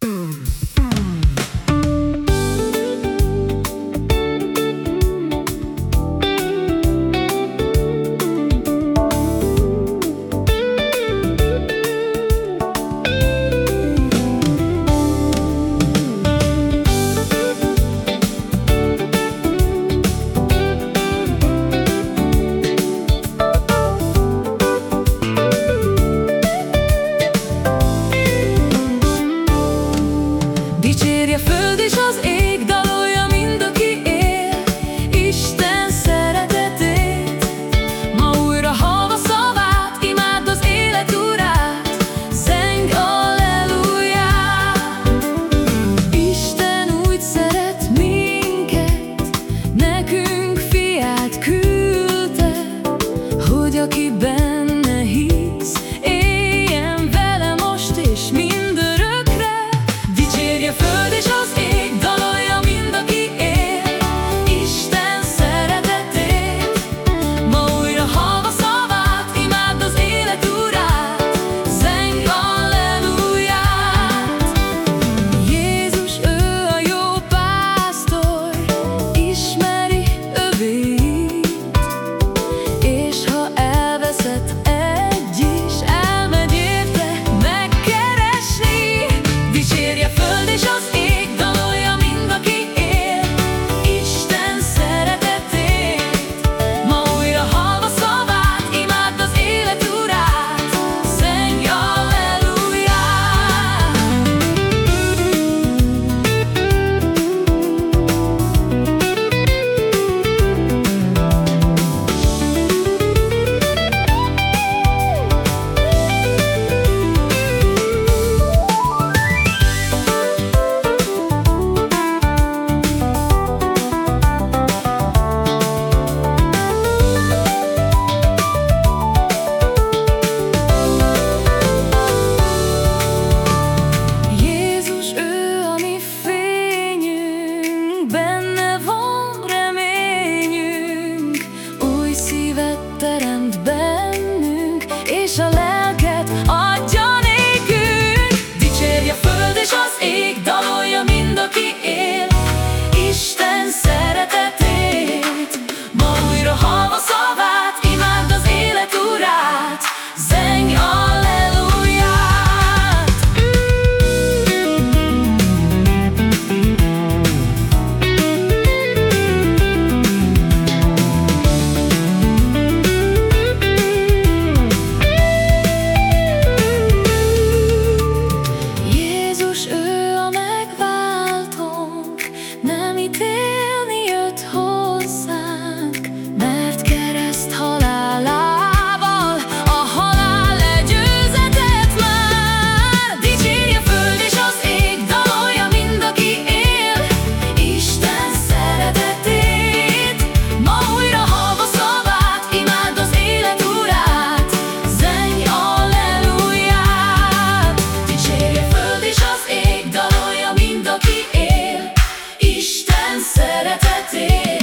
boom, boom. عن سرطتي